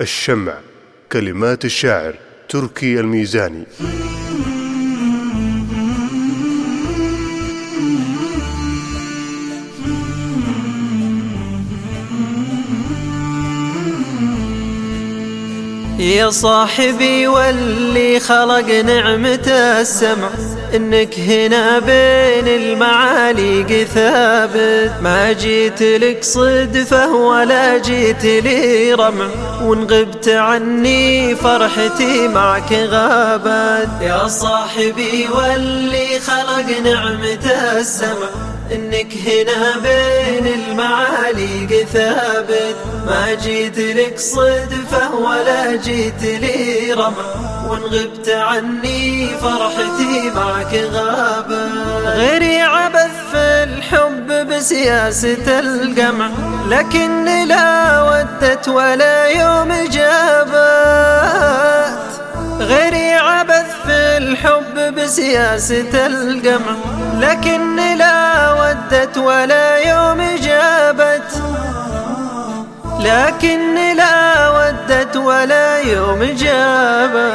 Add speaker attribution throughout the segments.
Speaker 1: الشمع كلمات الشاعر تركي الميزاني.
Speaker 2: يا صاحبي واللي خلق نعمة السمع. إنك هنا بين المعاليق ثابت. ما جيت لك صدفة ولا جيت لي رمع وإن غبت عني فرحتي معك غابت. يا صاحبي واللي خلق نعمة السمع. إنك هنا بين المعاليق ثابت. ما جيت لك صدفة ولا جيت لي رمع وإن غبت عني فرحتي معك غابة. غيري عبث في الحب بسياسة القمع لكن لا ودت ولا يوم جابت. غيري عبث في الحب بسياسة القمع لكن ودت ولا يوم جابت لكن لا ودت ولا يوم جابت.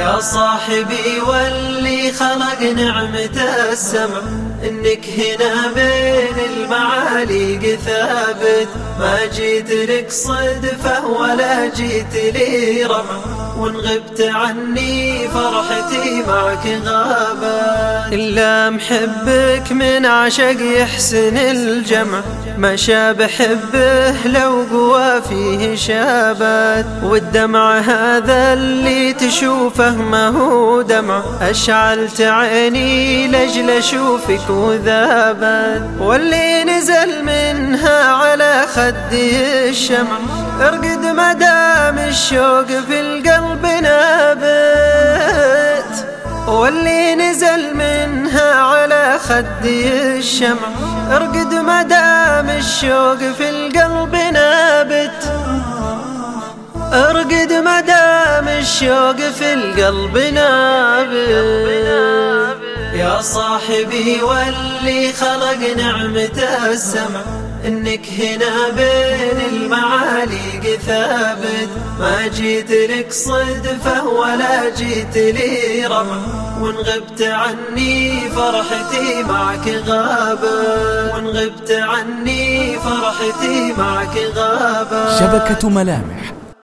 Speaker 2: يا صاحبي واللي خلق نعمة السمع إنك هنا بين المعاليق ثابت. ما جيت لك صدفة ولا جيت لي رمع وإن غبت عني فرحتي معك غابت إلا محبك من عشق يحسن الجمع. ما شاب حبه لو قوى فيه شابت. والدمع هذا اللي تشوفه ما هو دمع. أشعلت عيني لجل أشوفك وذابت واللي نزل منها على خدي الشمع. ارقد مدام الشوق في القلب نابت واللي نزل منها على خدي الشمع. ارقد مدام الشوق في القلب نابت ارقد مدام الشوق في القلب نابت. يا صاحبي واللي خلق نعمة السمع إنك هنا بين المعاليق ثابت. ما جيت لك صدفة ولا جيت لي رمع وإن غبت عني فرحتي معك غابة. وإن غبت عني فرحتي معك غابة.
Speaker 3: شبكة ملامح.